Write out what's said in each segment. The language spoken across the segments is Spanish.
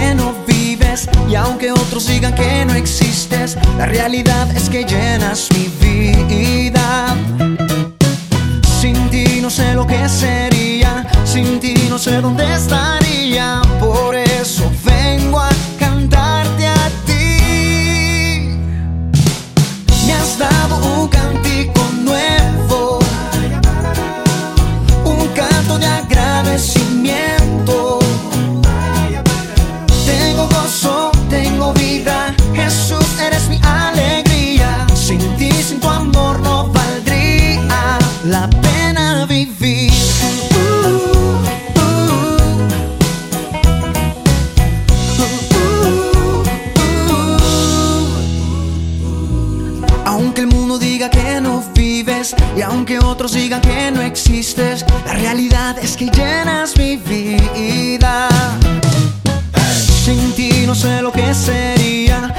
que no vives y aunque otros digan que no existes, la realidad es que llenas mi vida. Sin ti no sé lo que sería, sin ti no sé dónde estaría. Aunque el mundo diga que no vives y aunque otros digan que no existes, la realidad es que llenas mi vida. Sin ti no sé lo que sería,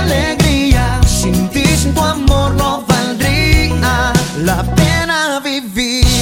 alegría. Sin ti, sin tu amor no valdría la pena vivir.